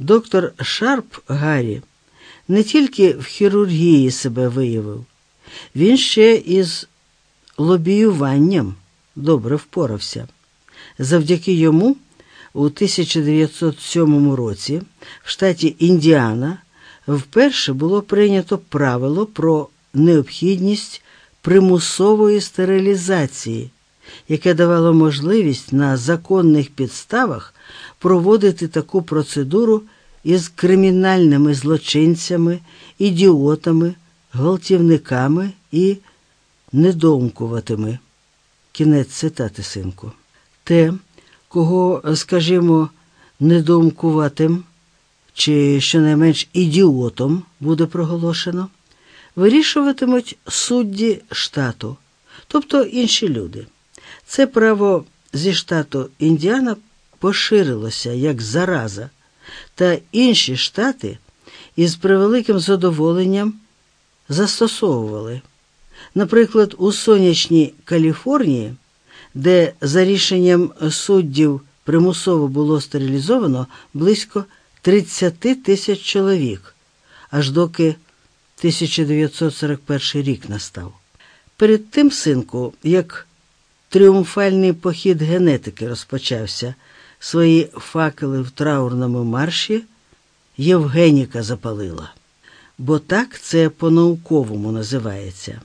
Доктор Шарп Гаррі не тільки в хірургії себе виявив, він ще із лобіюванням добре впорався. Завдяки йому у 1907 році в штаті Індіана вперше було прийнято правило про необхідність примусової стерилізації, яке давало можливість на законних підставах проводити таку процедуру із кримінальними злочинцями, ідіотами, гвалтівниками і недомкуватими. Кінець цитати, синку. Те, кого, скажімо, недомкуватим чи щонайменш ідіотом буде проголошено, вирішуватимуть судді штату, тобто інші люди. Це право зі штату Індіана поширилося як зараза, та інші штати із превеликим задоволенням застосовували. Наприклад, у сонячній Каліфорнії, де за рішенням суддів примусово було стерилізовано близько 30 тисяч чоловік, аж доки 1941 рік настав. Перед тим, синку, як тріумфальний похід генетики розпочався, свої факели в траурному марші Євгеніка запалила. Бо так це по-науковому називається.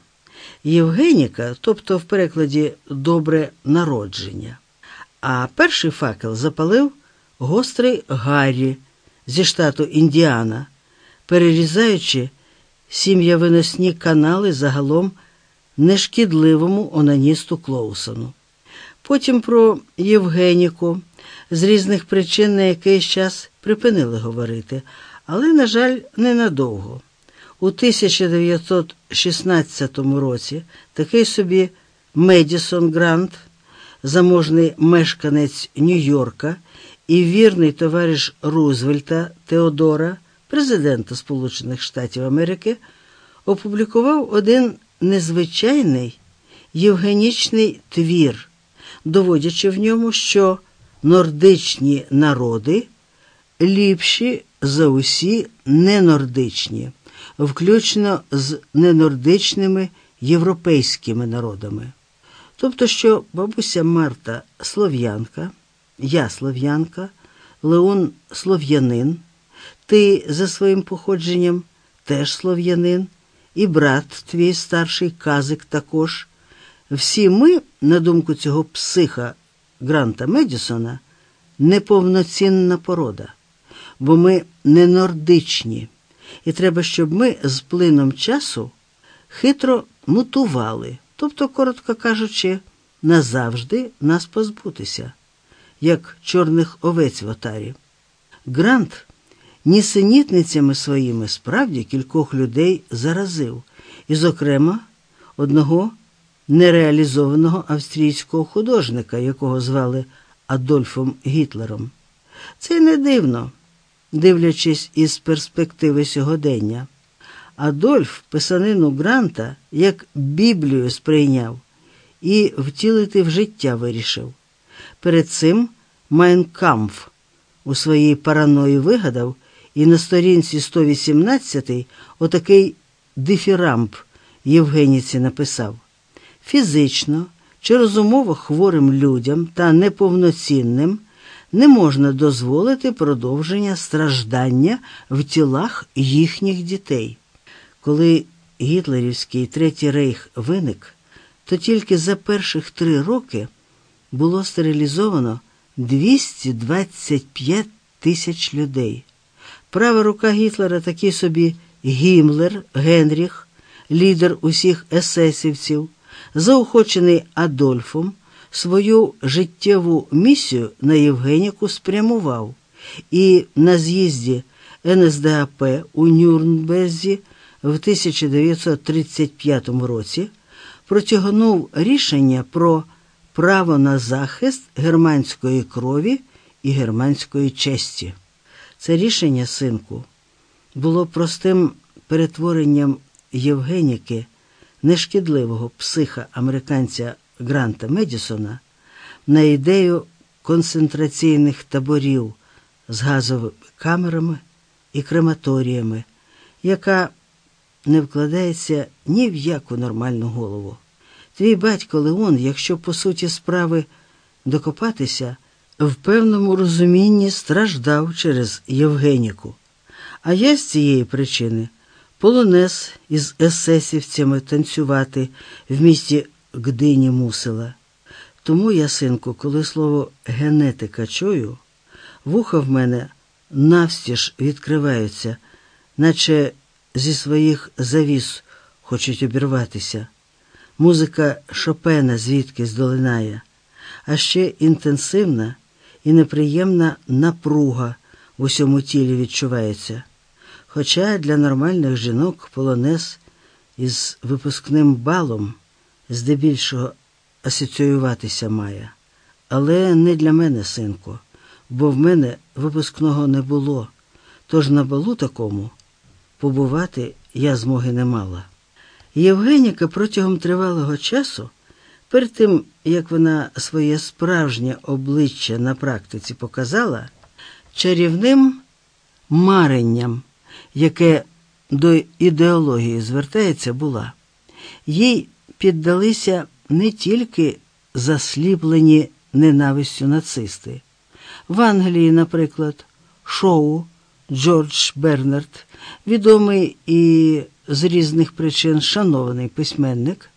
Євгеніка, тобто в перекладі добре народження. А перший факел запалив гострий Гаррі зі штату Індіана, перерізаючи сім'явиносні канали загалом нешкідливому онаністу Клоусону. Потім про Євгеніку з різних причин на якийсь час припинили говорити, але, на жаль, ненадовго. У 1916 році такий собі Медісон Грант, заможний мешканець Нью-Йорка і вірний товариш Рузвельта Теодора, президента Сполучених Штатів Америки, опублікував один незвичайний євгенічний твір, доводячи в ньому, що нордичні народи ліпші за усі ненордичні, включно з ненордичними європейськими народами. Тобто, що бабуся Марта слов'янка, я слов'янка, Леон слов'янин, ти за своїм походженням теж слов'янин, і брат твій старший казик також. Всі ми, на думку цього психа Гранта Медісона, неповноцінна порода, бо ми не нордичні, і треба, щоб ми з плином часу хитро мутували, тобто, коротко кажучи, назавжди нас позбутися, як чорних овець в отарі. Грант нісенітницями своїми справді кількох людей заразив, і, зокрема, одного нереалізованого австрійського художника, якого звали Адольфом Гітлером. Це не дивно, дивлячись із перспективи сьогодення. Адольф писанину Гранта як Біблію сприйняв і втілити в життя вирішив. Перед цим Майнкамф у своїй параної вигадав і на сторінці 118 отакий дифірамб Євгеніці написав фізично чи розумово хворим людям та неповноцінним не можна дозволити продовження страждання в тілах їхніх дітей. Коли Гітлерівський Третій Рейх виник, то тільки за перших три роки було стерилізовано 225 тисяч людей. Права рука Гітлера такий собі Гімлер, Генріх, лідер усіх есесівців, заохочений Адольфом, свою життєву місію на Євгеніку спрямував і на з'їзді НСДАП у Нюрнбезі в 1935 році протягнув рішення про право на захист германської крові і германської честі. Це рішення, синку, було простим перетворенням Євгеніки, нешкідливого психа американця Гранта Медісона, на ідею концентраційних таборів з газовими камерами і крематоріями, яка не вкладається ні в яку нормальну голову. Твій батько Леон, якщо по суті справи докопатися, в певному розумінні страждав через Євгеніку. А я з цієї причини полонез із есесівцями танцювати в місті Гдині мусила. Тому я, синку, коли слово генетика чую, вуха в мене навстіж відкриваються, наче зі своїх завіс хочуть обірватися. Музика Шопена звідки здолинає, а ще інтенсивна і неприємна напруга в усьому тілі відчувається. Хоча для нормальних жінок полонез із випускним балом здебільшого асоціюватися має. Але не для мене, синку, бо в мене випускного не було, тож на балу такому побувати я змоги не мала. Євгеніка протягом тривалого часу, перед тим як вона своє справжнє обличчя на практиці показала, чарівним маренням, яке до ідеології звертається, була. Їй піддалися не тільки засліплені ненавистю нацисти. В Англії, наприклад, шоу Джордж Бернард, відомий і з різних причин шанований письменник,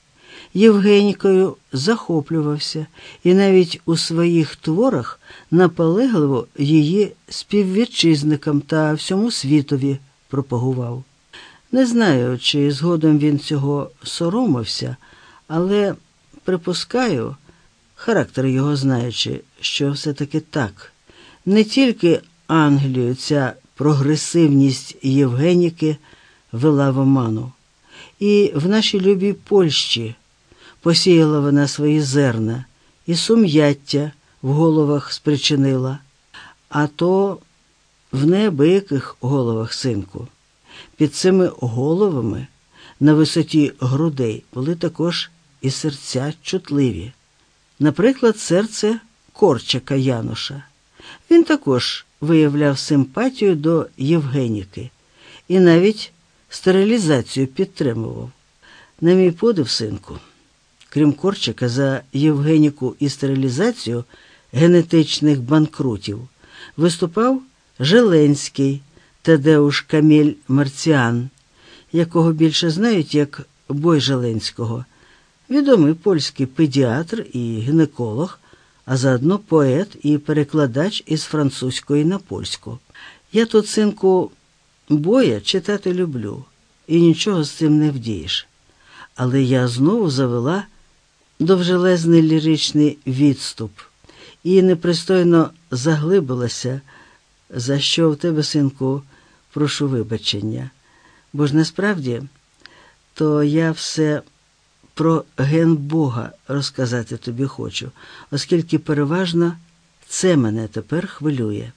Євгенікою захоплювався і навіть у своїх творах наполегливо її співвітчизникам та всьому світові пропагував. Не знаю, чи згодом він цього соромився, але припускаю, характер його знаючи, що все-таки так. Не тільки Англію ця прогресивність Євгеніки вела в оману. І в нашій любій Польщі посіяла вона свої зерна і сум'яття в головах спричинила, а то в неабияких головах, синку. Під цими головами на висоті грудей були також і серця чутливі. Наприклад, серце Корчака Януша. Він також виявляв симпатію до Євгеніки і навіть стерилізацію підтримував. На мій подив, синку, крім Корчика, за Євгеніку і стерилізацію генетичних банкрутів виступав Желенський Тадеуш Каміль Марціан, якого більше знають як Бой Желенського, відомий польський педіатр і гінеколог, а заодно поет і перекладач із французької на польську. Я тут, синку, боя читати люблю, і нічого з цим не вдієш. Але я знову завела довжелезний ліричний відступ і непристойно заглибилася, за що в тебе, синку, прошу вибачення. Бо ж насправді, то я все про ген Бога розказати тобі хочу, оскільки переважно це мене тепер хвилює.